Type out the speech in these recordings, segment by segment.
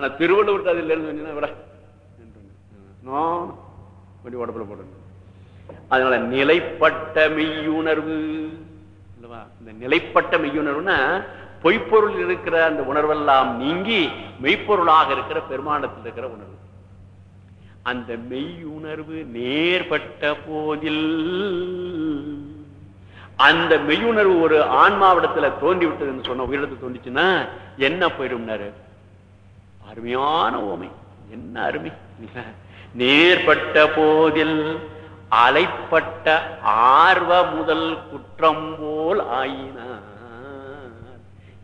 ஆனா திருவள்ளுவர் அது இல்லைன்னு சொன்னீங்கன்னா விட. அப்படி உடம்புல போடணும் அதனால நிலைப்பட்ட மெய்யுணர்வு. இல்லவா? இந்த நிலைப்பட்ட மெய்யுணர்வுனா பொய்ப்பொருள் இருக்கிற அந்த உணர்வெல்லாம் நீங்கி மெய்ப்பொருளாக இருக்கிற பெருமானத்தில் இருக்கிற உணர்வு. அந்த மெய்யுணர்வு நேர்பட்ட போதில் அந்த மெய்யுணர்வு ஒரு ஆன்மாவிடத்துல தோண்டி விட்டதுன்னு சொன்ன உயிரிடத்துல தோண்டிச்சுன்னா என்ன போயிடும்னாரு? அருமையான ஓமை. என்ன அருமை? நேர்பட்ட போதில் அலைப்பட்ட ஆர்வ முதல் குற்றம் போல் ஆயினார்.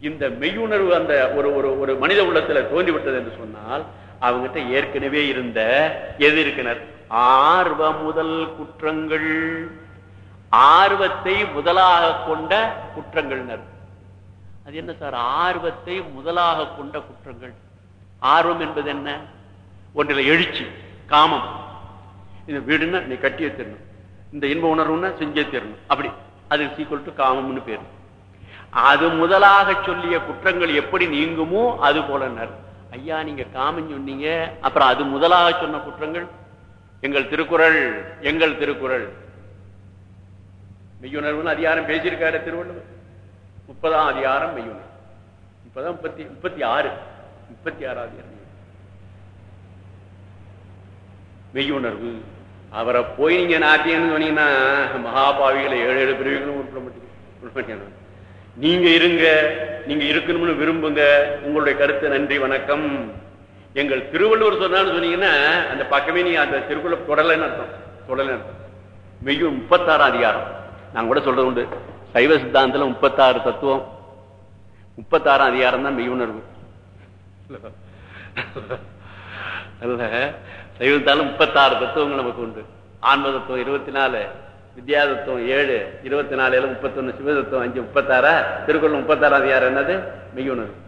இந்த மெய்யுணர்வு அந்த ஒரு ஒரு ஒரு மனித உள்ளத்துல தோன்றிவிட்டது என்று சொன்னால் அவங்ககிட்ட ஏற்கனவே இருந்த எது இருக்கிறார் ஆர்வ முதல் குற்றங்கள். ஆர்வத்தை முதலாக கொண்ட குற்றங்கள்னர். அது என்ன சார்? ஆர்வத்தை முதலாக கொண்ட குற்றங்கள். ஆர்வம் என்பது என்ன? ஒன்றில் எழுச்சி காமம். இந்த வீடுன்னு நீ கட்டியே தரணும். இந்த இன்ப உணர்வுன்னு செஞ்சே தரணும். அப்படி. அதுக்கு சீக்கிரம் டு காமம்னு பேர். அது முதலாக சொல்லிய குற்றங்கள் எப்படி நீங்குமோ அது போலனர் ஐயா நீங்க காமம் சொன்னீங்க. அப்புறம் அது முதலாக சொன்ன குற்றங்கள்? எங்கள் திருக்குறள் எங்கள் திருக்குறள். மெய்யுணர்வுன்னு அதிகாரம் பேசியிருக்காரு திருவள்ளுவர். முப்பதாம் அதிகாரம் மெய்யுணர்வு. இப்பதான் முப்பத்தி முப்பத்தி ஆறு. முப்பத்தி ஆறாவது மெய்யுணர்வு. அவரை போய் நீங்க நாட்டியன்னு சொன்னீங்கன்னா மகாபாவிகளை ஏழு ஏழு பிரிவுகளும் உருப்பட மாட்டேங்குது நீங்க இருங்க நீங்க இருக்கணும்னு விரும்புங்க. உங்களுடைய கருத்து நன்றி வணக்கம். எங்கள் திருவள்ளுவர் சொன்னான்னு சொன்னீங்கன்னா அந்த பக்கமே நீ அந்த திருக்குள்ள தொடலைன்னு அர்த்தம். தொடலைன்னு அர்த்தம். மெய்யும் முப்பத்தாறாம் அதிகாரம். நான் கூட சொல்றது உண்டு. சைவ சித்தாந்தத்தில் முப்பத்தாறு தத்துவம். முப்பத்தாறாம் அதிகாரம் தான் மெய்யுணர்வு. அல்ல. சைவத்தாலும் முப்பத்தாறு தத்துவங்கள் நமக்கு உண்டு. ஆன்ம தத்துவம் இருபத்தி நாலு வித்யா தத்துவம் ஏழு இருபத்தி நாலுல முப்பத்தொன்னு சிவ அஞ்சு முப்பத்தாறா? திருக்குறள் முப்பத்தாறாம் அதிகாரம் என்னது? மிகுணது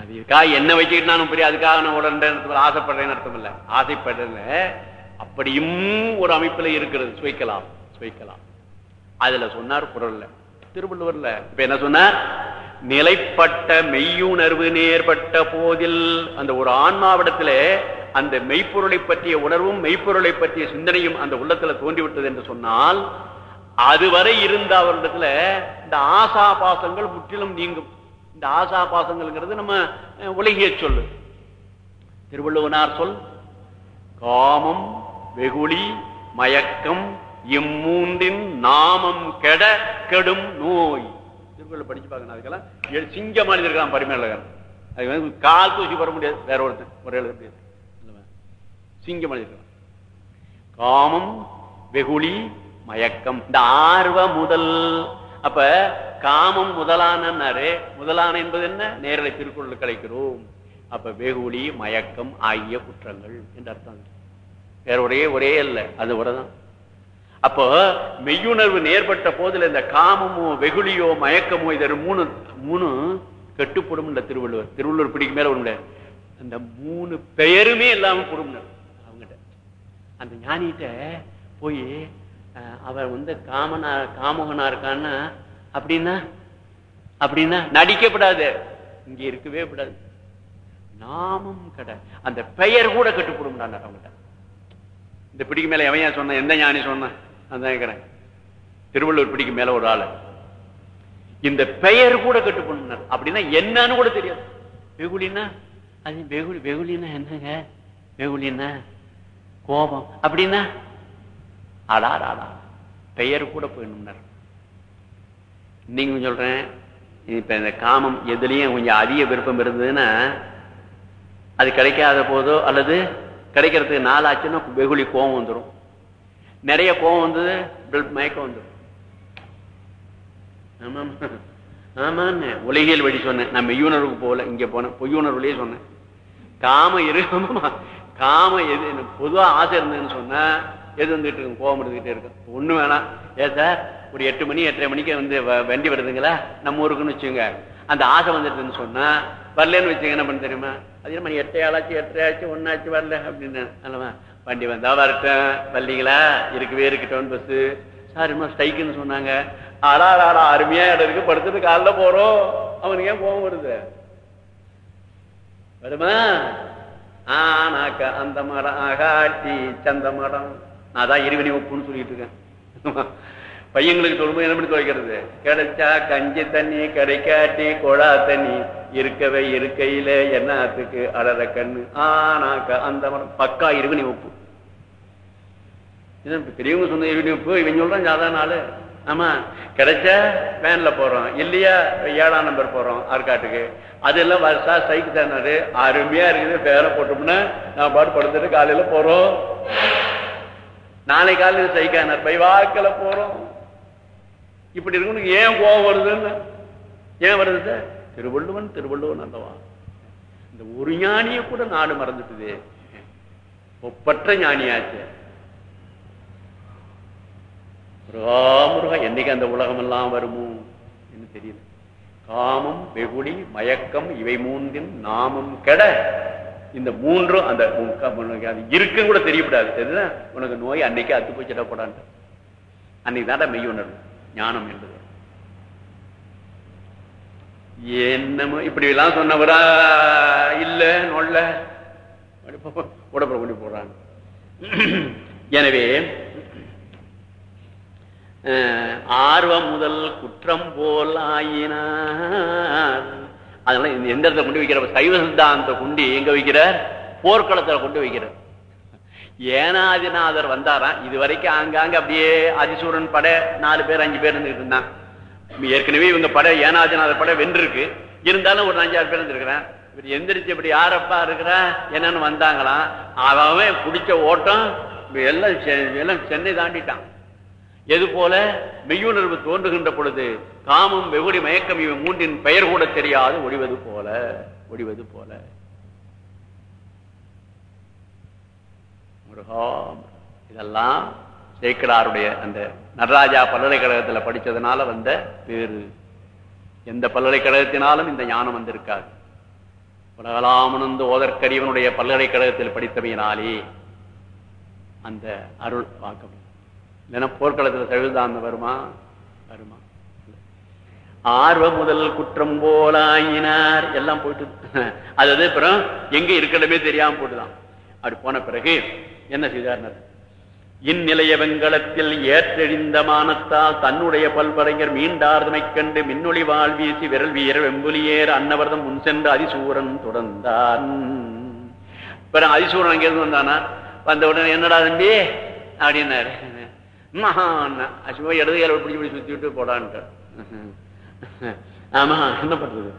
அதுக்காக என்ன வச்சுக்கிட்டு நானும் அதுக்காக நான் உடனே ஆசைப்படுறேன்னு அர்த்தம் இல்ல. ஆசைப்படுறேன் அப்படியும் ஒரு அமைப்புல இருக்கிறது. சுவைக்கலாம். சுவைக்கலாம். அதுல சொன்னார் குரல்ல. திருவள்ளுவர்ல. இப்ப என்ன சொன்னார்? நிலைப்பட்ட மெய்யுணர்வு நேர்பட்ட போதில் அந்த ஒரு ஆன்மாவிடத்துல அந்த மெய்ப்பொருளை பற்றிய உணர்வும் மெய்ப்பொருளை பற்றிய சிந்தனையும் அந்த உள்ளத்துல தோன்றிவிட்டது என்று சொன்னால் அதுவரை இருந்த அவரிடத்துல இந்த ஆசா பாசங்கள் முற்றிலும் நீங்கும். இந்த ஆசா பாசங்கள்ங்கிறது நம்ம உலகிய சொல்லு. திருவள்ளுவனார் சொல் காமம் வெகுளி மயக்கம் இம்மூன்றின் நாமம் கெட கெடும் நோய். திருக்குறள் படிச்சு பார்க்கணும். அதுக்கெல்லாம் சிங்க மனிதர்களாம் பரிமேலகர். அது வந்து கால் தூசி வர முடியாது. வேற ஒருத்தர் ஒரு எழுத முடியாது. சிங்க மனிதர்கள் காமம் வெகுளி மயக்கம். இந்த ஆர்வ முதல். அப்ப காமம் முதலானாரு முதலான என்பது என்ன? நேரலை திருக்குறள் கிடைக்கிறோம் அப்ப வெகுளி மயக்கம் ஆகிய குற்றங்கள் என்று அர்த்தம். வேற ஒரே ஒரே அல்ல. அது ஒரேதான் அப்போ மெய்யுணர்வு நேர்பட்ட போதுல இந்த காமமோ வெகுளியோ மயக்கமோ இதர் மூணு மூணு கெட்டுப்படும் இந்த திருவள்ளுவர். திருவள்ளுவர் பிடிக்கு மேல ஒண்ணு அந்த மூணு பெயருமே இல்லாம கொடும்னர் அவங்ககிட்ட அந்த ஞானிகிட்ட போய் அவர் வந்து காமனா காமகனா இருக்கான்னா அப்படின்னா அப்படின்னா நடிக்கப்படாது. இங்க இருக்கவே கூடாது. நாமம் கடை அந்த பெயர் கூட கட்டுப்படும் அவங்ககிட்ட இந்த பிடிக்கு மேல எவையா சொன்ன எந்த ஞானி சொன்ன அதான் கேட்கிறேன் திருவள்ளூர் பிடிக்கு மேல ஒரு ஆளு. இந்த பெயர் கூட கட்டுப்பண்ணார் அப்படின்னா என்னன்னு கூட தெரியாது. வெகுலினா அது வெகுலி வெகுலினா என்னங்க? வெகுலினா கோபம். அப்படின்னா ஆடா ஆடா பெயர் கூட போயிடணும்னார் நீங்க சொல்றேன் இப்ப இந்த காமம் எதுலயும் கொஞ்சம் அதிக விருப்பம் இருந்ததுன்னா அது கிடைக்காத போதோ அல்லது கிடைக்கிறதுக்கு நாள் ஆச்சுன்னா வெகுளி கோவம் வந்துடும் நிறைய கோபம் வந்தது மயக்கம் வந்தது. ஆமாம். ஆமான்னு உலகியல் வழி சொன்னேன். நான் மெய்யுணர்வுக்கு போகல இங்க போனேன். பொய்யுணர்வுலேயே சொன்னேன். காம இருக்கு காம எது பொதுவா ஆசை இருந்ததுன்னு சொன்னா எது வந்துட்டு இருக்கும்? கோபம் இருந்துகிட்டே இருக்கும். ஒண்ணு வேணாம். ஏ சார்? ஒரு எட்டு மணி எட்டரை மணிக்கு வந்து வண்டி வருதுங்களா? நம்ம ஊருக்குன்னு வச்சுங்க அந்த ஆசை வந்துட்டுன்னு சொன்னா வரலன்னு வச்சுங்க என்ன பண்ண தெரியுமா? அது மணி எட்டையாளாச்சு எட்டரையாச்சு ஒன்னாச்சு வரல அப்படின்னு அல்லவா? வண்டி வந்தா வரட்டும். வரலீங்களா இருக்கவே இருக்கட்டும் பஸ் சார் ஸ்டைக்குன்னு சொன்னாங்க. ஆடா ஆடா அருமையா இடம் இருக்கு. படுத்துட்டு காலைல போறோம். அவனுக்கு ஏன் போக வருது? வருமா? ஆனாக்க அந்த மரம் ஆகாட்டி சந்த மரம். நான் தான் இருவினை ஒப்புன்னு சொல்லிட்டு இருக்கேன். பையங்களுக்கு சொல்லும்போது என்ன பண்ணி துவைக்கிறது? கிடைச்சா கஞ்சி தண்ணி கரைக்காட்டி கொழா தண்ணி. இருக்கவே இருக்கையில என்னத்துக்கு அடற கண்ணு. ஆனாக்க அந்த மரம் பக்கா இருவினை ஒப்பு. இது பெரியவங்க சொன்ன இருவினை உப்பு இவன் சொல்றான் சாதாரண ஆளு. ஆமா கிடைச்சா வேன்ல போறோம். இல்லையா ஏழாம் நம்பர் போறோம் ஆற்காட்டுக்கு. அதெல்லாம் வருஷா சைக்கு தானாரு அருமையா இருக்குது. பேர போட்டோம்னா நான் பாட்டு படுத்துட்டு காலையில போறோம். நாளை காலையில் சைக்கானார் பை வாக்கில போறோம். இப்படி இருக்கணும். ஏன் கோபம் வருதுன்னு ஏன் வருது திருவள்ளுவன் திருவள்ளுவன் அல்லவா? இந்த ஒரு ஞானிய கூட நாடு மறந்துட்டுது. ஒப்பற்ற ஞானியாச்சு. முருகா என்னைக்கு அந்த உலகம் எல்லாம் வருமோ என்று தெரியல. காமம் வெகுளி மயக்கம் இவை மூன்றின் நாமம் கெட. இந்த மூன்றும் அந்த இருக்குன்னு கூட தெரியப்படாது. தெரியுதா? உனக்கு நோய் அன்னைக்கு அத்து போச்சிடக்கூடாது அன்னைக்கு தாண்டா மெய் உணர்வு. ஞானம் என்பது. என்னமோ இப்படி எல்லாம் சொன்னவரா? இல்ல நொல்ல. உடப்புற கொண்டு போடுறாங்க எனவே ஆர்வம் முதல் குற்றம் போல் ஆயினார். அதனால எந்த இடத்துல கொண்டு வைக்கிற சைவ சித்தாந்த குண்டி எங்க வைக்கிறார்? போர்க்களத்துல கொண்டு வைக்கிறார். ஏனாதிநாதர் வந்தாராம் இது வரைக்கும் ஆங்காங்க அப்படியே அதிசூரன் படை நாலு பேர் அஞ்சு பேர் இருந்துகிட்டு இருந்தான். ஏற்கனவே இவங்க படை ஏனாதிநாதர் படை வென்றிருக்கு. இருந்தாலும் ஒரு அஞ்சாறு பேர் இருந்திருக்கிறேன். இவர் எந்திரிச்சு இப்படி யாரப்பா இருக்கிறா? என்னன்னு வந்தாங்களாம் அவன் பிடிச்ச ஓட்டம் எல்லாம் எல்லாம் சென்னை தாண்டிட்டான். எது போல? மெய்யுணர்வு தோன்றுகின்ற பொழுது காமம் வெகுடி மயக்கம் இவன் மூன்றின் பெயர் கூட தெரியாது ஒடிவது போல ஒடிவது போல. முருகாம். இதெல்லாம் சேக்கடாருடைய அந்த நடராஜா பல்கலைக்கழகத்தில் படிச்சதுனால வந்த பேரு. எந்த பல்கலைக்கழகத்தினாலும் இந்த ஞானம் வந்திருக்காது. உலகலாமனந்து ஓதற்கடிவனுடைய பல்கலைக்கழகத்தில் படித்தவையினாலே அந்த அருள் வாக்கம் இல்லைன்னா போர்க்களத்தில் சவிதாந்த வருமா? வருமா? ஆர்வ முதல் குற்றம் போலாயினார் எல்லாம் போயிட்டு அது அப்புறம் எங்க இருக்கணுமே தெரியாம போட்டுதான். அப்படி போன பிறகு என்ன செய்தார் இந்நிலைய வெங்கலத்தில் ஏற்றெழிந்த மானத்தால் தன்னுடைய பல்படைஞர் மீண்டார்தமை கண்டு மின்னொளி வாழ்வீசி விரல் வீர வெம்புலியேர் அன்னவர்தம் முன் சென்று அதிசூரன் தொடர்ந்தான். பிறகு அதிசூரன் அங்கிருந்து வந்தானா? வந்த உடனே என்னடா தம்பி? அப்படின்னாரு. மகான். அசுவா இடது கையில பிடிச்சி பிடிச்சி சுத்தி விட்டு போடான்ட்டு ஆமா என்ன பண்றது?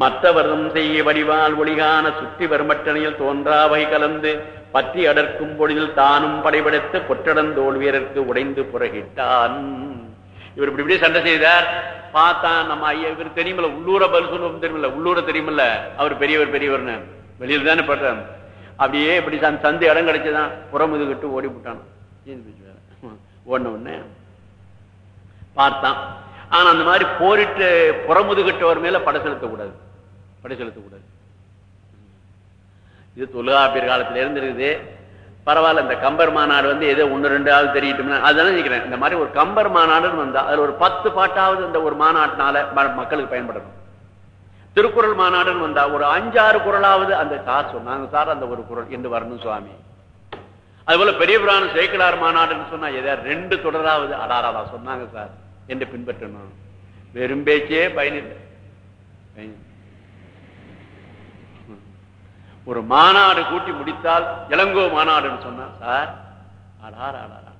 மற்றவர்தம் செய்ய வடிவால் ஒளிகான சுற்றி வருமட்டணையில் தோன்றாவை கலந்து பற்றி அடர்க்கும் பொழுதில் தானும் படைபடுத்த கொற்றடந்தோல் வீரருக்கு உடைந்து புறகிட்டான். இவர் இப்படி இப்படி சண்டை செய்தார். பார்த்தான் நம்ம ஐயா இவர் தெரியுமில்ல உள்ளூர பதில் சொல்லுவோம் தெரியுமில்ல உள்ளூர தெரியுமில்ல. அவர் பெரியவர் பெரியவர்னு. வெளியில் தானே படுறான் அப்படியே இப்படி சந்து இடம் கிடைச்சதான் புறமுதுகிட்டு ஓடி விட்டான் ஓடின உடனே பார்த்தான். ஆனா அந்த மாதிரி போரிட்டு புறமுதுகிட்டவர் மேல படை செலுத்தக்கூடாது. படை செலுத்தக்கூடாது. இது தொல்காப்பியர் காலத்துல இருந்து இருக்குது பரவாயில்ல இந்த கம்பர் மாநாடு வந்து ஏதோ ஒன்று ரெண்டாவது தெரியட்டும்னா அதெல்லாம் நினைக்கிறேன். இந்த மாதிரி ஒரு கம்பர் மாநாடுன்னு வந்தா அதுல ஒரு பத்து பாட்டாவது இந்த ஒரு மாநாட்டினால மக்களுக்கு பயன்படணும். திருக்குறள் மாநாடுன்னு வந்தா ஒரு அஞ்சாறு குரலாவது அந்த சார் சொன்னாங்க. சார் அந்த ஒரு குரல் என்று வரணும் சுவாமி. அதுபோல பெரிய புராணம் சேக்கலார் மாநாடுன்னு சொன்னா ஏதாவது ரெண்டு தொடராவது அடாராடா சொன்னாங்க சார். என்று பின்பற்றணும் வெறும் பேச்சே பயனில்லை ஒரு மாநாடு கூட்டி முடித்தால் இளங்கோ மாநாடுன்னு சொன்னா சார் அடாரா அடாரா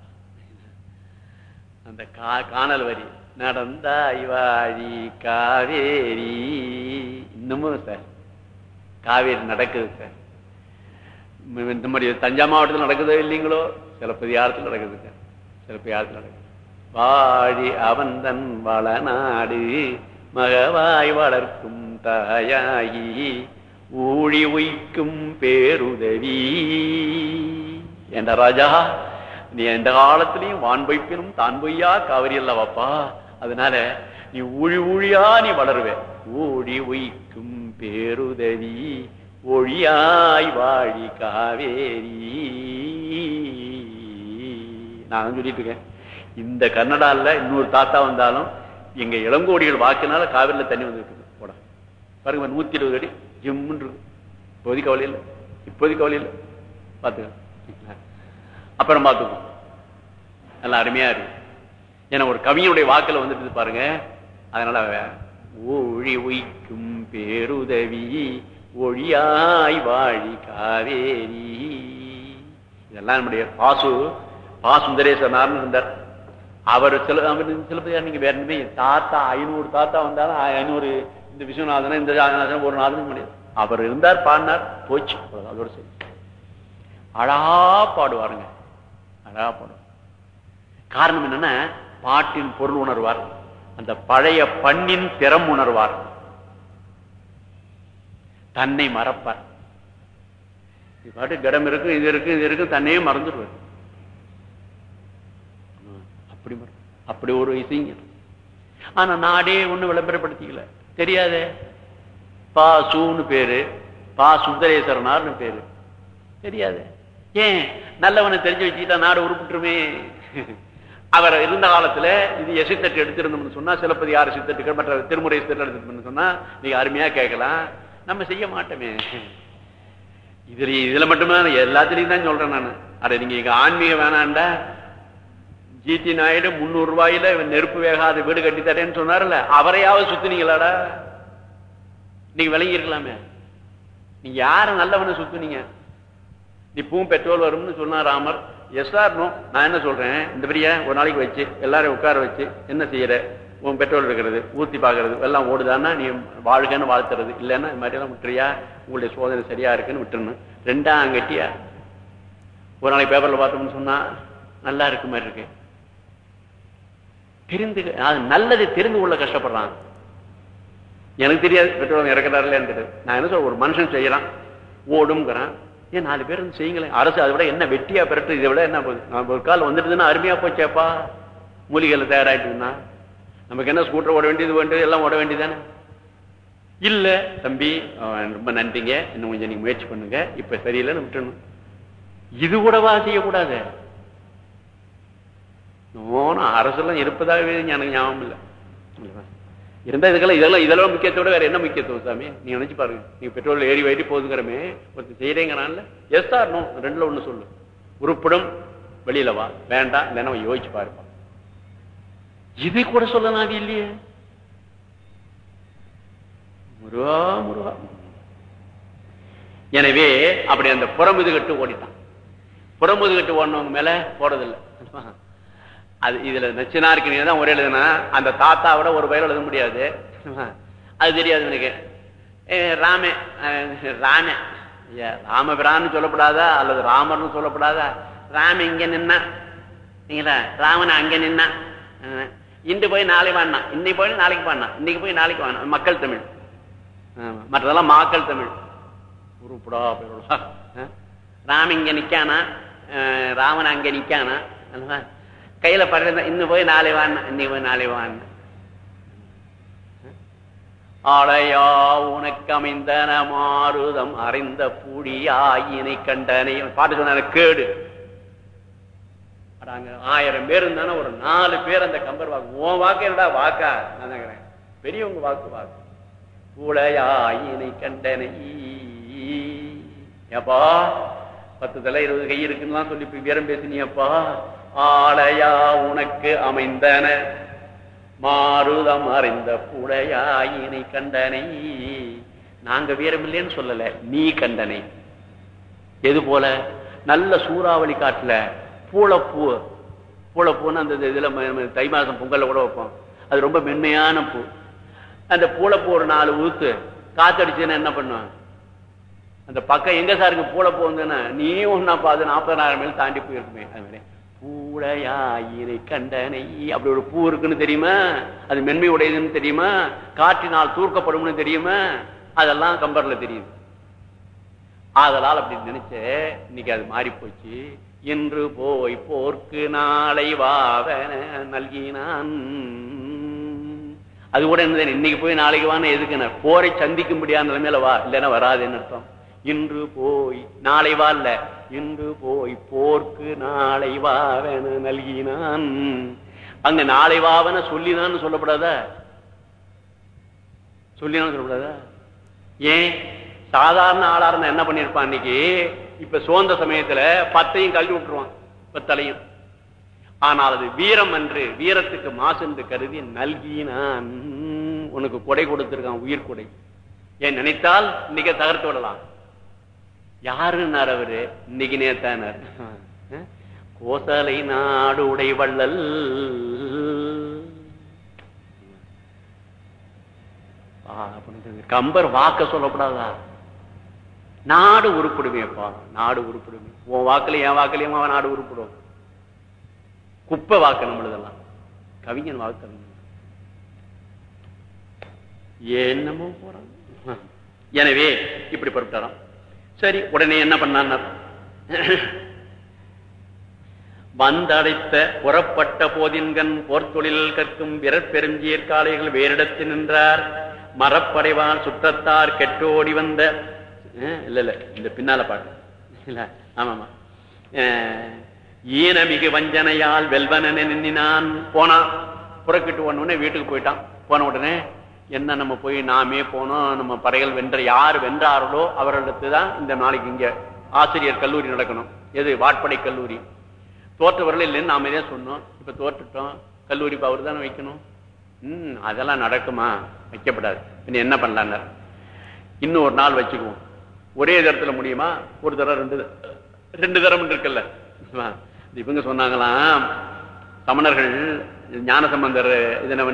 அந்த கா காணல் வரி நடந்த ஐவாரி காவேரி இன்னமும் சார் காவேரி நடக்குது சார் இந்த மாதிரி தஞ்சா மாவட்டத்தில் நடக்குதோ இல்லைங்களோ சிலப்பதிகாரத்தில் நடக்குது சார் சிலப்பதிகாரத்தில் நடக்குது வாழி அவந்தன் வளநாடு மகவாய் வளர்க்கும் தாயாகி ஊழி உய்க்கும் பேருதவி. என்ற ராஜா நீ எந்த காலத்திலையும் வான் வைப்பினும் தான் பொய்யா காவிரி அல்லவாப்பா? அதனால நீ ஊழி ஊழியா நீ வளருவே. ஊழி உய்க்கும் பேருதவி ஒழியாய் வாழி காவேரி. நான் சொல்லிட்டு இருக்கேன். இந்த கர்நாடாவில் இன்னொரு தாத்தா வந்தாலும் எங்க இளங்கோடிகள் வாக்கினால காவிரியில் தண்ணி வந்துருக்கு போட. பாருங்க நூத்தி இருபது அடி ஜிம்முன்னு இருக்கும் இப்போதைக்கு கவலை இல்லை. இப்போதைக்கு கவலை இல்லை. பார்த்துக்கலாம். அப்புறம் பார்த்துக்கோ நல்லா அருமையா இருக்கு. ஏன்னா ஒரு கவிஞனுடைய வாக்கில் வந்துட்டு பாருங்க. அதனால ஒழி உய்க்கும் பேருதவி ஒழியாய் வாழி காவேரி. இதெல்லாம் நம்முடைய பாசு பா சுந்தரேசனார்னு இருந்தார். அவர் சில சில சிலப்பதிகாரம் நீங்க வேற தாத்தா ஐநூறு தாத்தா வந்தாலும் ஐநூறு இந்த விஸ்வநாதன் இந்த ஜாகநாதன் ஒரு நாதனும் முடியாது. அவர் இருந்தார் பாடினார் போச்சு. அவ்வளவுதான். அதோட சரி. அழகா பாடுவாருங்க. அழகா பாடுவார். காரணம் என்னன்னா பாட்டின் பொருள் உணர்வார். அந்த பழைய பண்ணின் திறம் உணர்வார். தன்னை மறப்பார். இது பாட்டு கடம் இருக்கு இது இருக்கு இது இருக்கு தன்னையே மறந்துடுவார் அப்படி மற- அப்படி ஒரு இசைஞர் ஆனா நாடே ஒண்ணு விளம்பரப்படுத்திக்கல. தெரியாதே? பா சூன்னு பேரு. பா சுந்தரேஸ்வரனார்னு பேரு. தெரியாது? ஏன்? நல்லவனை தெரிஞ்சு வச்சுக்கிட்டா நாடு உருப்பிட்டுருமே. அவர் இருந்த காலத்துல இது எசித்தட்டு எடுத்திருந்தோம்னு சொன்னா சிலப்பதி ஆறு சித்தட்டுகள் மற்ற திருமுறை சித்தட்டு எடுத்திருந்தோம்னு சொன்னா நீங்க அருமையா கேட்கலாம். நம்ம செய்ய மாட்டோமே. இதுல இதுல மட்டுமே நான் எல்லாத்துலயும் தான் சொல்றேன் நான். அட நீங்க எங்க ஆன்மீகம் வேணாண்டா. ஜிடி நாயுடு முன்னூறு ரூபாயில நெருப்பு வேகாத வீடு கட்டி தரேன்னு சொன்னார்ல அவரையாவது சுத்தினீங்களாடா? நீங்க விளங்கி இருக்கலாமே நீங்க யார நல்லவனை சுத்துனீங்க? இப்பவும் பெட்ரோல் வரும்னு சொன்னார் ராமர். எஸ் ஆர் நான் என்ன சொல்றேன்? இந்த பெரிய ஒரு நாளைக்கு வச்சு எல்லாரையும் உட்கார வச்சு என்ன செய்யற? உன் பெட்ரோல் இருக்கிறது ஊத்தி பாக்குறது எல்லாம் ஓடுதான்னா நீ வாழ்கன்னு வாழ்த்துறது. இல்லைன்னா இது மாதிரிலாம் விட்டுறியா? உங்களுடைய சோதனை சரியா இருக்குன்னு விட்டுருணும் ரெண்டாம் கட்டியா? ஒரு நாளைக்கு பேப்பர்ல பார்த்தோம்னு சொன்னா நல்லா இருக்கு மாதிரி இருக்கு. தெரிந்து அது நல்லது தெரிந்து கொள்ள கஷ்டப்படுறான் எனக்கு தெரியாது பெற்றோர் இறக்குறாருல நான் என்ன சொல்ற ஒரு மனுஷன் செய்யறான் ஓடுங்கிறான் ஏன் நாலு பேர் வந்து செய்யுங்களேன்? அரசு அதை விட என்ன வெட்டியா பெறட்டு இதை விட என்ன போகுது நான் ஒரு கால் வந்துட்டுதுன்னா அருமையா போச்சேப்பா மூலிகையில தயாராயிட்டுன்னா நமக்கு என்ன ஸ்கூட்டர் ஓட வேண்டியது வேண்டியது எல்லாம் ஓட வேண்டியதானே இல்ல தம்பி ரொம்ப நன்றிங்க. இன்னும் கொஞ்சம் நீங்க முயற்சி பண்ணுங்க. இப்ப சரியில்லைன்னு விட்டுணும் இது கூடவா செய்யக்கூடாது? நோன அரசெல்லாம் இருப்பதாகவே எனக்கு ஞாபகம் இல்லை. இருந்தா இதுக்கெல்லாம் இதெல்லாம் இதெல்லாம் முக்கியத்தோட வேற என்ன முக்கியத்துவம் சாமி? நீ நினைச்சு பாருங்க. நீங்க பெட்ரோல் ஏறி வைட்டி போதுங்கிறமே ஒருத்தர் செய்யறேங்கிறான்ல. எஸ் ஆர் நோ ரெண்டுல ஒண்ணு சொல்லு. உருப்பிடும் வெளியில வா. வேண்டாம் இல்லைன்னா யோசிச்சு பாருப்பா இது கூட சொல்லலாம் நாதி இல்லையே. முருகா முருகா. எனவே அப்படி அந்த புறமுதுகட்டு ஓடிட்டான். புறமுதுகட்டு ஓடினவங்க மேல போறதில்லை. அது இதுல நச்சினாருக்கு தான் ஒரே எழுதுனா அந்த தாத்தாவோட ஒரு பயிர் எழுத முடியாது. அது தெரியாது எனக்கு ராமே ராமே. ராமபிரான்னு சொல்லப்படாதா? அல்லது ராமர்னு சொல்லப்படாதா? ராம இங்க நின்னா. நீங்களா? ராமன் அங்க நின்னா. இன்று போய் நாளை வாடினான் இன்னைக்கு போய் நாளைக்கு பாடினா. இன்னைக்கு போய் நாளைக்கு வாடினான் மக்கள் தமிழ். மற்றதெல்லாம் மாக்கள் தமிழ். உருப்படா ராம இங்க நிக்கானா? ராமன் அங்க நிக்கானா? கையில படுறது இன்னும் போய் நாளை வாடினா இன்னைக்கு போய் நாளை வாடினா அடையா உனக்கு அமைந்தன மாறுதம் அறிந்த புடியாயினை கண்டனை. பாட்டு சொன்ன கேடு. ஆயிரம் பேர் இருந்தானே ஒரு நாலு பேர் அந்த கம்பர் வாக்கு. உன் வாக்கு என்னடா வாக்கா? நான் நினைக்கிறேன் பெரியவங்க வாக்கு வாக்கு. புலையாயினை கண்டனை. ஏப்பா பத்து தலை இருபது கை இருக்குன்னு சொல்லி இப்ப வீரம் பேசினியப்பா. ஆலையா உனக்கு அமைந்தன. மாறுதம் அறிந்த புழையாயினை கண்டனை. நாங்க வீரமில்லைன்னு சொல்லல நீ கண்டனை. எது போல? நல்ல சூறாவளி காட்டுல பூளப்பூ. பூளப்பூன்னு அந்த இதுல தை மாதம் பொங்கல்ல கூட வைப்போம். அது ரொம்ப மென்மையான பூ. அந்த பூளப்பூ ஒரு நாலு ஊத்து காத்தடிச்சுன்னா என்ன பண்ணுவேன் அந்த பக்கம் எங்க சாருக்கு பூளப்பூ வந்துன்னா நீ ஒன்னா அது நாற்பதாயிரம் மேல் தாண்டி போயிருக்குமே அது மாதிரி. பூளையாயிரை கண்டனை. அப்படி ஒரு பூ இருக்குன்னு தெரியுமா? அது மென்மை உடையதுன்னு தெரியுமா? காற்றினால் தூர்க்கப்படும்னு தெரியுமா? அதெல்லாம் கம்பர்ல தெரியுது. ஆதலால் அப்படி நினைச்ச இன்னைக்கு அது மாறி போச்சு. இன்று போய் போர்க்கு நாளை வாவன நல்கினான். அது கூட என்ன இன்னைக்கு போய் நாளைக்கு வான்னு எதுக்குன போரை சந்திக்க முடியாத நிலைமையில வா இல்லைன்னா வராதுன்னு அர்த்தம். இன்று போய் நாளை வா இல்ல. இன்று போய் போர்க்கு நாளை வாவன நல்கினான். அங்க நாளை வாவன சொல்லினான்னு சொல்லப்படாதா? சொல்லினான்னு சொல்லப்படாதா? ஏன்? சாதாரண ஆளா இருந்தா என்ன பண்ணிருப்பான் இன்னைக்கு இப்ப சோர்ந்த சமயத்துல பத்தையும் கழுவி விட்டுருவான். பத்தலையும் ஆனால் அது வீரம் என்று வீரத்துக்கு மாசு என்று கருதி நல்கினான். உனக்கு கொடை கொடுத்திருக்கான் உயிர் கொடை. ஏன் நினைத்தால்? இன்னைக்கு தகர்த்து விடலாம். யாருன்னார் அவரு? இன்னைக்கு நேத்தானார். கோசலை நாடு உடை வள்ளல் அப்படின்னு கம்பர் வாக்க சொல்லக்கூடாதா? நாடு உருப்பிடுமேப்பா. நாடு உருப்பிடுமே. உன் வாக்குல என் வாக்குலயும் அவன் நாடு உருப்பிடும். குப்பை வாக்கு நம்மளதெல்லாம் கவிஞன் வாக்கு என்னமோ போறான். எனவே இப்படி புறப்பட்டாராம் சரி உடனே என்ன பண்ணான் வந்தடைத்த புறப்பட்ட போதின்கண் போர்த்தொழில் கற்கும் விரற்பெருஞ்சீர் காளைகள் வேறிடத்து நின்றார். மரப்படைவான் சுற்றத்தார் கெட்டோடி வந்த இல்ல இல்ல இந்த பின்னால பாட்டு. இல்ல ஆமாமா. அஹ், ஈனமிகு வஞ்சனையால் வெல்வன நின்னான் போனான் புறக்கிட்டு உடனே வீட்டுக்கு போயிட்டான். போன உடனே என்ன நம்ம போய் நாமே போனோம் நம்ம படைகள் வென்ற யார் வென்றார்களோ அவர்களுக்கு தான் இந்த நாளைக்கு இங்க ஆசிரியர் கல்லூரி நடக்கணும். எது? வாட்படை கல்லூரி. தோற்றவர்கள் இல்லைன்னு நாம இதே சொன்னோம். இப்ப தோற்றுட்டோம். கல்லூரி இப்ப அவர் தானே வைக்கணும்? ம் அதெல்லாம் நடக்குமா? வைக்கப்படாது. பின்ன என்ன பண்ணலாங்க இன்னும் ஒரு நாள் வச்சுக்குவோம். ஒரே தரத்துல முடியுமா? ஒரு தரம் ரெண்டு ரெண்டு தரம் இருக்குல்ல. இவங்க சொன்னாங்களாம். சமணர்கள் ஞானசம்பந்தர் இது என்ன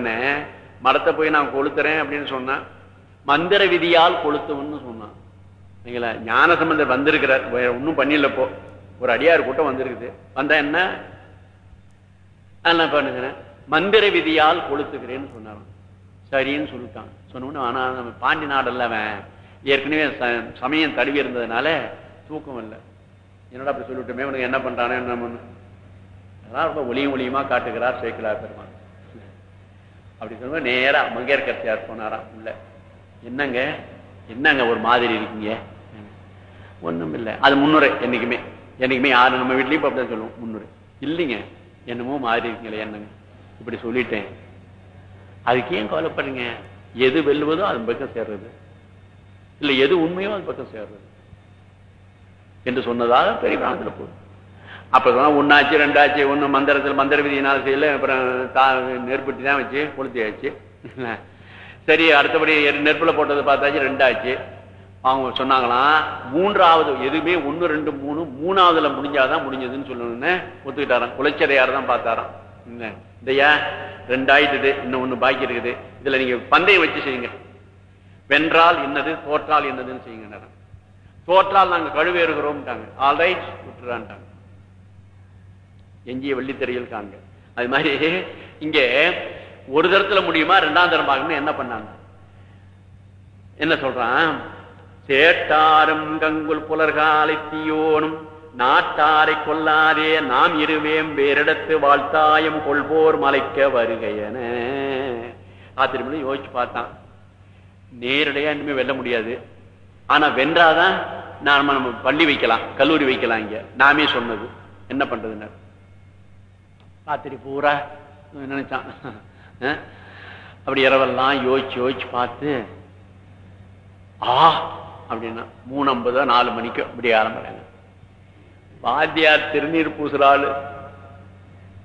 மரத்தை போய் நான் கொளுத்துறேன் அப்படின்னு சொன்னேன் மந்திர விதியால் கொளுத்துவன்னு சொன்னான். இல்லைங்களா ஞான சம்பந்தர் வந்திருக்கிறார். வேற ஒண்ணும் பண்ணிடல ஒரு அடியார் கூட்டம் வந்திருக்குது. வந்தா என்ன? நான் என்ன பண்ணுகிறேன். மந்திர விதியால் கொளுத்துக்கிறேன்னு சொன்னான் சரின்னு சொல்லிட்டான். சொன்னோன்னு ஆனா நம்ம பாண்டி நாடல்ல அவன் ஏற்கனவே ச- சமயம் தழுவி இருந்ததுனால தூக்கம் இல்லை. என்னடா அப்படி சொல்லிவிட்டுமே உனக்கு என்ன பண்ணுறானே என்ன பண்ணு அதெல்லாம் ரொம்ப ஒளியும் ஒளியுமா காட்டுகிறார் சேக்கிலா பெருமான். அப்படி சொல்லும்போது நேரா மங்கையர்கரசியார் போனாராம் உள்ள என்னங்க? என்னங்க ஒரு மாதிரி இருக்கீங்க? ஒண்ணும் இல்லை அது முன்னுரை என்னைக்குமே. என்னைக்குமே யாரும் நம்ம வீட்லையும் இப்போ அப்படிதான் சொல்லுவோம். முன்னுரை. இல்லைங்க. என்னமோ மாதிரி இருக்கீங்களே என்னங்க? இப்படி சொல்லிட்டேன். அதுக்கு ஏன் கவலைப்படுங்க எது வெல்லுவதோ அது பக்கம் சேர்றது. இல்லை எது உண்மையோ அது பக்கம் சேர்றது. என்று சொன்னதாக பெரிய பிராணத்தில் போகுது அப்ப சொன்னா ஒன்னாச்சு ரெண்டாச்சு ஒன்று மந்திரத்தில் மந்திர விதியினால் செய்யல அப்புறம் தா நெருப்பட்டி தான் வச்சு கொளுத்தியாச்சு சரி அடுத்தபடி நெருப்பில் நெருப்புல போட்டதை பார்த்தாச்சு ரெண்டாச்சு. அவங்க சொன்னாங்களாம் மூன்றாவது எதுவுமே ஒன்று ரெண்டு மூணு மூணாவதுல முடிஞ்சாதான் முடிஞ்சதுன்னு சொல்லணும்னு ஒத்துக்கிட்டாராம். குலைச்சதையார் தான் பார்த்தாராம். என்ன? ரெண்டாயிட்டுது இன்னும் ஒண்ணு பாக்கி இருக்குது. இதுல நீங்க பந்தயம் வச்சு செய்யுங்க. வென்றால் என்னது தோற்றால் என்னதுன்னு செய்யுங்க தோற்றால் நாங்க கழுவேறுகிறோம்ட்டாங்க. ஆல்ரைட் விட்டுறான்ட்டாங்க. எஞ்சிய வெள்ளித்திரையில் காண்க. அது மாதிரி இங்க ஒரு தரத்துல முடியுமா ரெண்டாம் தரம் பார்க்கணும் என்ன பண்ணாங்க? என்ன சொல்றான்? சேட்டாரும் கங்குல் புலர்காலை தீயோனும் நாட்டாரை கொல்லாதே நாம் இருவேம் வேறிடத்து வாழ்த்தாயம் கொள்வோர் மலைக்க வருகையன. ஆத்திரமணி யோசிச்சு பார்த்தான். நேரடியா இனிமே வெல்ல முடியாது. ஆனா வென்றாதான் நாம நம்ம பள்ளி வைக்கலாம் கல்லூரி வைக்கலாம் இங்க. நாமே சொன்னது. என்ன பண்றதுன்னு ராத்திரி பூரா. நினைச்சான். அப்படி இரவெல்லாம் யோசிச்சு யோசிச்சு பார்த்து ஆ அப்படின்னா மூணு ஐம்பதோ நாலு மணிக்கு அப்படி ஆரம்பிக்கிறாங்க. வாத்தியார் திருநீர் பூசுற ஆளு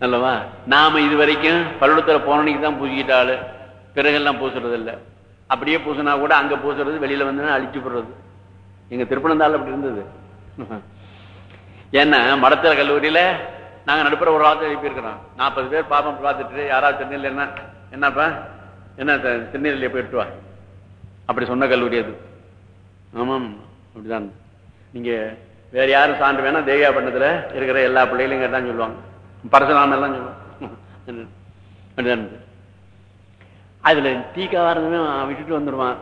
அல்லவா நாம இது வரைக்கும் பள்ளிடத்துல போனனைக்கு தான் பூசிக்கிட்ட ஆளு பிறகெல்லாம் பூசுறது இல்லை அப்படியே பூசினா கூட அங்க பூசுறது வெளியில வந்து அழிச்சு போடுறது. எங்க திருப்பணந்தாள் அப்படி இருந்தது. ஏன்னா மடத்தர கல்லூரியில நாங்கள் நடுப்புற ஒரு ஆளத்தை எழுப்பியிருக்கிறோம் நாற்பது பேர் பாப்பம் பார்த்துட்டு யாராவது திருநெல் என்ன என்னப்பா? என்ன த- திருநெல்வேலியை போயிட்டு வா. அப்படி சொன்ன கல்லூரி அது. ஆமாம் அப்படிதான். நீங்கள் வேற யாரும் சான்று வேணா தேவியா பண்ணத்துல இருக்கிற எல்லா பிள்ளைகளும் கேட்டான்னு சொல்லுவாங்க. பரசுராமெல்லாம் சொல்லுவாங்க. அப்படிதான். அதில் டீ காரணமே விட்டுட்டு வந்துடுவான்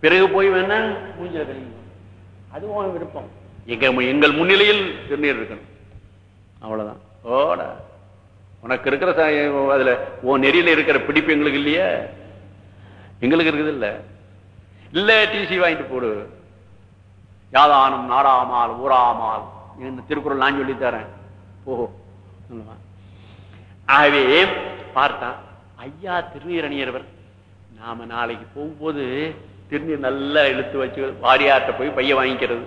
பிறகு போய் வேணா மூஞ்சில கழிக்கணும் அது விருப்பம். எங்கள் எங்கள் முன்னிலையில் திருநீர் இருக்கணும். அவ்வளவுதான். ஓட. உனக்கு இருக்கிற அதுல உன் நெறியில இருக்கிற பிடிப்பு எங்களுக்கு இல்லையே? எங்களுக்கு இருக்குது இல்ல. இல்ல டிசி வாங்கிட்டு போடு. யாதானும் நாடாமால் ஊராமால். இந்த திருக்குறள் நான் சொல்லித் தரேன். ஓஹோ சொல்லுவான். ஆகவே பார்த்தான் ஐயா திருநீரணியர்வர் நாம நாளைக்கு போகும்போது திருநீர் நல்லா இழுத்து வச்சு வாரியார்ட்ட போய் பைய வாங்கிக்கிறது.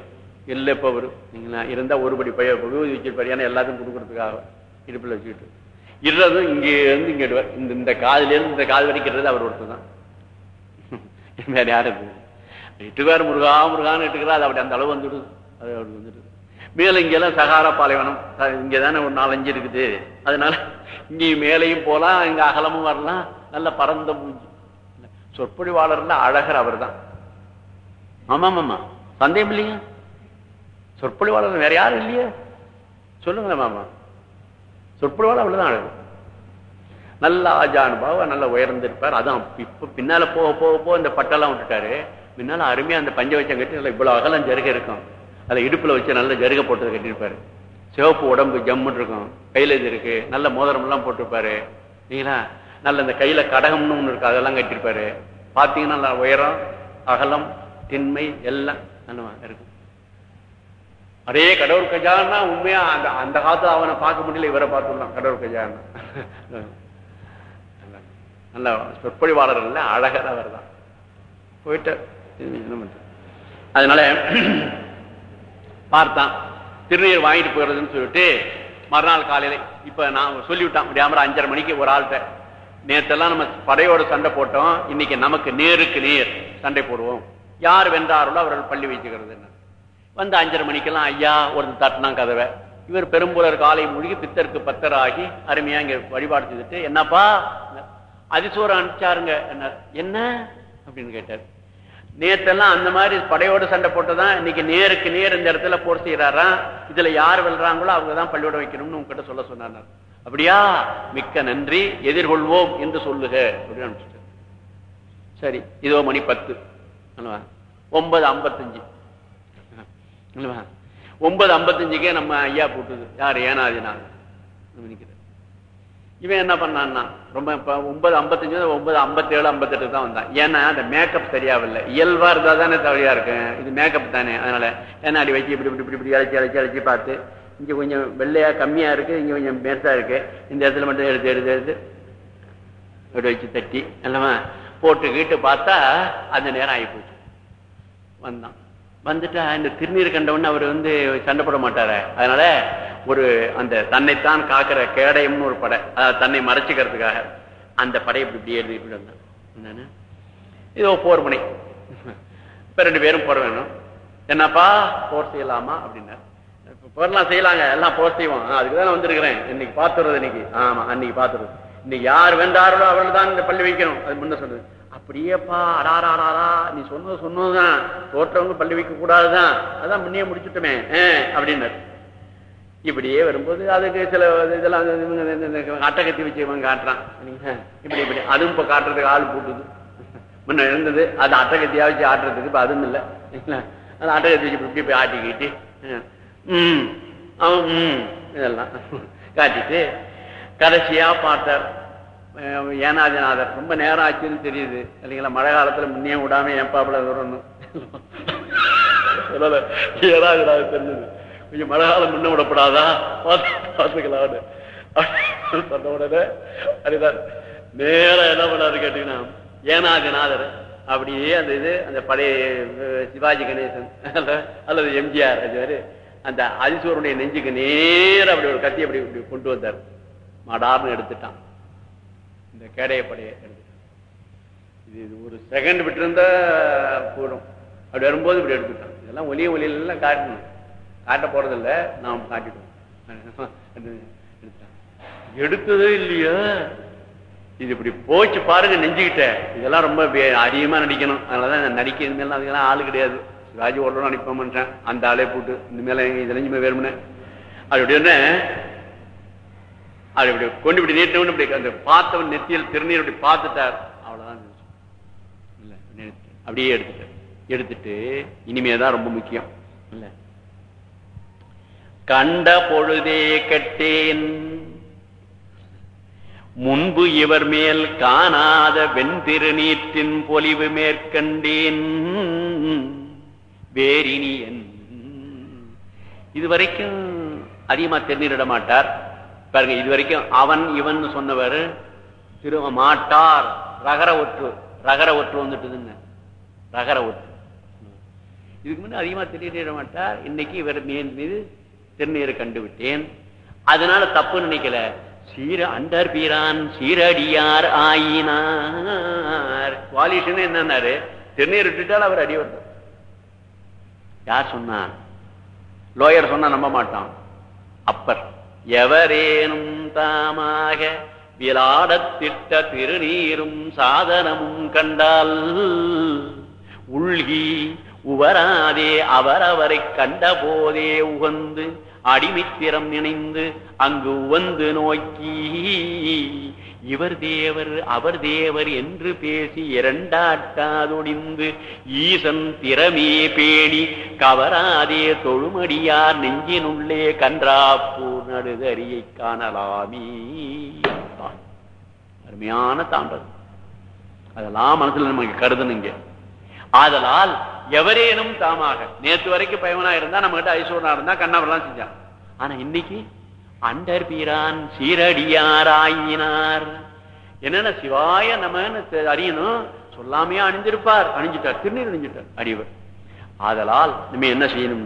இல்லை இப்போ வரும் நீங்களா இருந்தால் ஒரு படி பைய விபூதி வச்சிருப்பாரு ஏன்னா எல்லாத்துக்கும் கொடுக்குறதுக்காக இடுப்புல வச்சுக்கிட்டு. இருறதும் இங்கே இருந்து இந்த இந்த காதுல இருந்து இந்த காது வரைக்கிறது அவர் ஒருத்தர் தான். வேற யாரும் இருக்கு இட்டுக்கார் முருகா முருகான்னு இட்டுக்கிறா அது அப்படி அந்த அளவு வந்துடுது. அது அப்படி வந்துடுது. மேலே இங்கெல்லாம் சகாரா பாலைவனம். இங்கே தானே ஒரு நாலஞ்சு இருக்குது. அதனால இங்கேயும் மேலையும் போகலாம் இங்க அகலமும் வரலாம். நல்ல பரந்த மூஞ்சி சொற்பொழிவாளர்னா அழகர் அவர் தான் ஆமாம். ஆமா சந்தேகம் இல்லைங்க சொற்பொழிவாளர் வேற யாரும் இல்லையே? சொல்லுங்களேன் மாமா. சொற்பொழிவாளர் அவ்வளவுதான் அழகு. நல்ல ஆஜானுபாவ நல்ல உயர்ந்திருப்பார். அதான் இப்ப பின்னால போக போக போக இந்த பட்டெல்லாம் விட்டுட்டாரு. முன்னால அருமையா அந்த பஞ்ச வச்சம் கட்டி நல்லா இவ்வளவு அகலம் ஜருக இருக்கும். அதுல இடுப்புல வச்சு நல்ல ஜருக போட்டது கட்டியிருப்பாரு. சிவப்பு உடம்பு ஜம்முன்னு இருக்கும். கையில இது இருக்கு நல்ல மோதிரம் எல்லாம் போட்டிருப்பாரு. நீங்களா? நல்ல இந்த கையில கடகம்னு ஒண்ணு இருக்கு அதெல்லாம் கட்டியிருப்பாரு. பாத்தீங்கன்னா உயரம் அகலம் திண்மை எல்லாம் நல்லவா இருக்கும். அதே கடவுள் கஜானா உண்மையா அந்த அந்த காலத்துல அவனை பார்க்க முடியல இவரை பார்த்துடலாம் கடவுள் கஜானா நல்ல சொற்பொழிவாளர் இல்ல அழகர் அவர் தான் போயிட்டார் அதனால பார்த்தான். திருநீர் வாங்கிட்டு போயிடுறதுன்னு சொல்லிட்டு மறுநாள் காலையில இப்ப நான் சொல்லிவிட்டான் முடியாம அஞ்சரை மணிக்கு ஒரு ஆள்கிட்ட நேத்தெல்லாம் நம்ம படையோட சண்டை போட்டோம். இன்னைக்கு நமக்கு நேருக்கு நேர் சண்டை போடுவோம். யார் வென்றார்களோ அவர்கள் பள்ளி வச்சுக்கிறது வந்து அஞ்சரை மணிக்கெல்லாம் ஐயா ஒருத்தர் தட்டினா கதவை. இவர் பெரும்புலர் காலை மூழ்கி பித்தருக்கு பத்தராகி அருமையா இங்க வழிபாடு செய்துட்டு என்னப்பா? அதிசோரம் அனுப்பிச்சாருங்க என்ன என்ன? அப்படின்னு கேட்டார். நேத்தெல்லாம் அந்த மாதிரி படையோட சண்டை போட்டுதான் இன்னைக்கு நேருக்கு நேர் இந்த இடத்துல போர் செய்யறாராம் இதுல யார் வெல்றாங்களோ அவங்க தான் பள்ளியோட வைக்கணும்னு உங்ககிட்ட சொல்ல சொன்னார் அப்படியா? மிக்க நன்றி. எதிர்கொள்வோம் என்று சொல்லுக அப்படின்னு அனுப்பிச்சிட்டார். சரி இதோ மணி பத்து. ஒன்பது ஐம்பத்தஞ்சு. ஒன்பது ஐம்பத்தஞ்சுக்கே நம்ம ஐயா போட்டுது. யார்? ஏனாதினாங்க நினைக்கிறேன் இவன் என்ன பண்ணான்னா ரொம்ப இப்போ ஒன்பது ஐம்பத்தஞ்சு ஒன்பது ஐம்பத்தேழு ஐம்பத்தெட்டு தான் வந்தான். ஏன்னா அந்த மேக்கப் சரியாவில்லை இயல்பாக இருந்தால் தானே தவறியா இருக்கும். இது மேக்கப் தானே. அதனால ஏன்னா அடி வச்சு இப்படி இப்படி இப்படி இப்படி அழைச்சி அழைச்சி அழைச்சி பார்த்து இங்கே கொஞ்சம் வெள்ளையாக கம்மியாக இருக்குது இங்கே கொஞ்சம் பெருசா இருக்குது இந்த இடத்துல மட்டும் எடுத்து எடுத்து எடுத்து இப்படி வச்சு தட்டி அல்லவா போட்டுக்கிட்டு பார்த்தா அந்த நேரம் ஆகி போச்சு வந்தான். வந்துட்டா இந்த திருநீர் கண்டவன் அவர் வந்து சண்டை போட மாட்டாரு. அதனால ஒரு அந்த தன்னைத்தான் காக்கிற கேடயம்னு ஒரு படை. அதாவது தன்னை மறைச்சிக்கிறதுக்காக. அந்த படை இப்படி இப்படி எழுதி இப்படி வந்தான். என்னன்னு? இதோ போர் முனை. இப்ப ரெண்டு பேரும் போற வேணும். என்னப்பா? போர் செய்யலாமா? அப்படின்னா. இப்ப போர்லாம் செய்யலாங்க. எல்லாம் போர் செய்வோம். ஆ, அதுக்கு வந்திருக்கிறேன். இன்னைக்கு பாத்துறது இன்னைக்கு. ஆமா அன்னைக்கு பாத்துறது இன்னைக்கு யார் வென்றார்களோ அவர்கள் தான் இந்த பள்ளி வைக்கணும். அது முன்ன சொல்றது அப்படியேப்பா அடாராடாரா நீ சொன்னது சொன்னதுதான். தோற்றவங்க பள்ளி வைக்க கூடாதுதான். அதான் முன்னே முடிச்சுட்டுமே ஆ, அப்படின்னாரு. இப்படியே வரும்போது அதுக்கு சில இதெல்லாம் அட்டகத்தி வச்சு காட்டுறான். இப்படி இப்படி. அதுவும் இப்ப காட்டுறதுக்கு ஆள் கூட்டுது முன்ன இருந்தது அது அட்டகத்தியா வச்சு ஆட்டுறதுக்கு இப்ப அதுவும் இல்லை. சரிங்களா? அது அட்டகத்தி வச்சு இப்படி போய் ஆட்டிக்கிட்டு ம் அவன் ம் இதெல்லாம் காட்டிட்டு கடைசியா பார்த்தார். ஏனாதிநாதர் ரொம்ப நேரம் ஆச்சுன்னு தெரியுது. இல்லைங்களா மழை காலத்துல முன்னே விடாம என் பாப்பில வரணும் ஏனாதிநாதர் தெரிஞ்சது. கொஞ்சம் மழை காலம் முன்ன விடப்படாதா? பார்த்து பார்த்துக்கலாம்னு. சொன்ன உடனே அதுதான் நேரம் என்ன பண்ணாரு கேட்டீங்கன்னா ஏனாதிநாதர் அப்படியே அந்த இது அந்த பழைய சிவாஜி கணேசன் அல்லது எம்ஜிஆர் அதுவாரு அந்த அதிசோருடைய நெஞ்சுக்கு நேரம் அப்படி ஒரு கத்தி அப்படி இப்படி கொண்டு வந்தார். மடார்னு எடுத்துட்டான். இந்த கேடைய படையை இது இது ஒரு செகண்ட் விட்டுருந்தா போடும் அப்படி வரும்போது இப்படி எடுத்துட்டான். இதெல்லாம் ஒலிய ஒலியிலாம் காட்டணும். காட்ட போறதில்ல நாம் காட்டிட்டோம். எடுத்துட்டான் எடுத்ததே இல்லையா? இது இப்படி போச்சு பாருங்க நெஞ்சுக்கிட்ட. இதெல்லாம் ரொம்ப அதிகமா நடிக்கணும். அதனாலதான் நான் நடிக்க இனிமேல் அதுக்கெல்லாம் ஆள் கிடையாது. ராஜு ஓடணும் அனுப்ப மாட்டேன் அந்த ஆளே போட்டு இந்த மேல இனிமே வேணும்னு. அது அப்படி அது இப்படி கொண்டு இப்படி நீட்டவன் இப்படி அந்த பார்த்தவன் நெத்தியில் திருநீர் இப்படி பார்த்துட்டார். அவ்வளவுதான். இல்ல அப்படியே எடுத்துட்டார். எடுத்துட்டு இனிமேதான் ரொம்ப முக்கியம். இல்ல. கண்ட பொழுதே கட்டேன். முன்பு இவர் மேல் காணாத வெண்திருநீற்றின் பொலிவு மேற்கண்டேன். வேரினியன் இதுவரைக்கும் அதிகமா திருநீரிட மாட்டார். பாருங்க இது வரைக்கும் அவன் இவன் சொன்னவர் திரு மாட்டார் ரகர ஒற்று ரகர ஒற்று வந்துட்டுதுங்க ரகர ஒற்று இதுக்கு முன்னே அதிகமா திருநீர மாட்டார். இன்னைக்கு இவர் மீன் மீது திருநீரை கண்டு விட்டேன் அதனால தப்பு நினைக்கல. சீர அண்டர் பீரான் சீரடியார் ஆயினார். வாலிஷன் என்னன்னாரு? திருநீர் விட்டுட்டால் அவர் அடி வந்தார் யார் சொன்னார்? லோயர் சொன்னா நம்ப மாட்டான். அப்பர். எவரேனும் தாமாக விளாடத்திட்ட திருநீரும் சாதனமும் கண்டால் உள்கி உவராதே அவரவரை கண்ட போதே உகந்து அடிமைத்திறம் நினைந்து அங்கு உவந்து நோக்கி இவர் தேவர் அவர் தேவர் என்று பேசி இரண்டாட்டாதொடிந்து ஈசன் திறமே பேணி கவராதே தொழுமடியார் நெஞ்சினுள்ளே கன்றாப்பூர் நடுதறியை காணலாமே. அருமையான தாண்டது அதெல்லாம் மனசுல நமக்கு கருதணுங்க ஆதலால் எவரேனும் தாமாக நேற்று வரைக்கும் பயவனா இருந்தா நம்ம கிட்ட ஐஸ்வரனா இருந்தா கண்ணாவெல்லாம் செஞ்சான். ஆனா இன்னைக்கு அண்டர் பீரான் சீரடியாராயினார். என்னன்னா சிவாய நமன்னு அறியணும்? சொல்லாமையா அணிஞ்சிருப்பார். அணிஞ்சிட்டார். திருநீர் அணிஞ்சிட்டார். அடிவர். ஆதலால் நம்ம என்ன செய்யணும்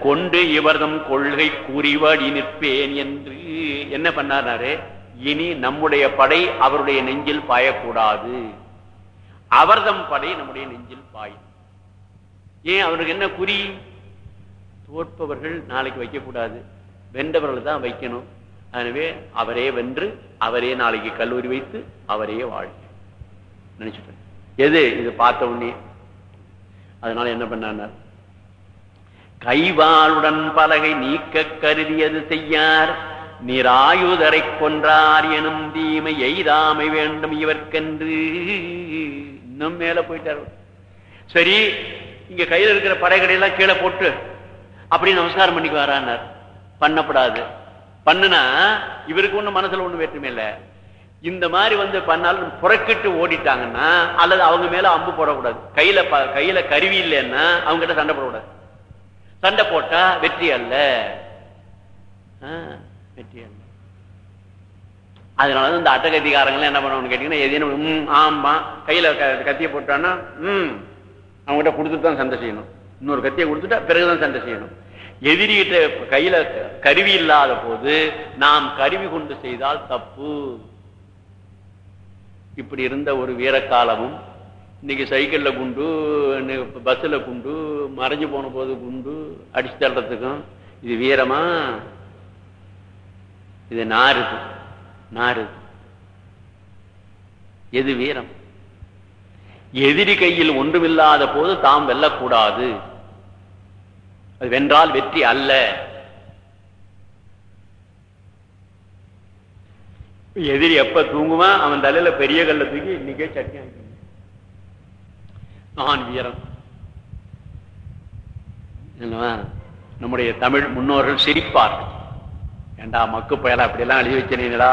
கொண்டு இவர்தம் கொள்கை கூறிவாடி நிற்பேன் என்று. என்ன பண்ணாரு இனி நம்முடைய படை அவருடைய நெஞ்சில் பாயக்கூடாது. அவர்தம் படை நம்முடைய நெஞ்சில் பாயும். ஏன்? அவருக்கு என்ன குறி? தோற்பவர்கள் நாளைக்கு வைக்கக்கூடாது. வென்றவர்கள் தான் வைக்கணும். எனவே அவரே வென்று அவரே நாளைக்கு கல்லூரி வைத்து அவரே வாழ்க நினைச்சுட்டேன் எது? இது பார்த்த உடனே. அதனால என்ன பண்ணார் கைவாளுடன் பலகை நீக்க கருதியது செய்யார். நிராயுதரை கொன்றார் எனும் தீமை எய்தாமை வேண்டும் இவர்க்கென்று. இன்னும் மேல போயிட்டார் சரி இங்க கையில இருக்கிற படைகளை எல்லாம் கீழே போட்டு அப்படி நமஸ்காரம் பண்ணிக்கு வரானார் பண்ணப்படாது. பண்ணுனா இவருக்கு ஒண்ணு மனசுல ஒண்ணு வேற்றுமே இல்ல. இந்த மாதிரி வந்து பண்ணாலும் புறக்கிட்டு ஓடிட்டாங்கன்னா அல்லது அவங்க மேல அம்பு போடக்கூடாது. கையில கையில கருவி இல்லைன்னா அவங்க கிட்ட சண்டை போடக்கூடாது. சண்டை போட்டா வெற்றி அல்ல. வெற்றி அல்ல. அதனால இந்த அட்டகத்திகாரங்கள் என்ன பண்ணணும்னு கேட்டீங்கன்னா எதையும் ஆமா கையில கத்திய போட்டான்னா ம் அவங்ககிட்ட கொடுத்துட்டு தான் சண்டை செய்யணும். இன்னொரு கத்தியை கொடுத்துட்டா பிறகுதான் சண்டை செய்யணும். எதிரிகிட்ட கையில கருவி இல்லாத போது நாம் கருவி கொண்டு செய்தால் தப்பு. இப்படி இருந்த ஒரு வீரக்காலமும் இன்னைக்கு சைக்கிள்ல குண்டு பஸ்ல குண்டு மறைஞ்சு போன போது குண்டு அடிச்சு தள்ளுறதுக்கும் இது வீரமா? இது நாருது நாருது எது வீரம்? எதிரி கையில் ஒன்றுமில்லாத போது தாம் வெல்லக்கூடாது. அது வென்றால் வெற்றி அல்ல. எதிரி எப்ப தூங்குமா? அவன் தலையில பெரிய கல்ல தூக்கி இன்னைக்கே சட்னி ஆகி நான் வீரம் நம்முடைய தமிழ் முன்னோர்கள் சிரிப்பார்கள். ஏண்டா மக்கு பயலா? அப்படி எல்லாம் எழுதி வச்சனீங்களா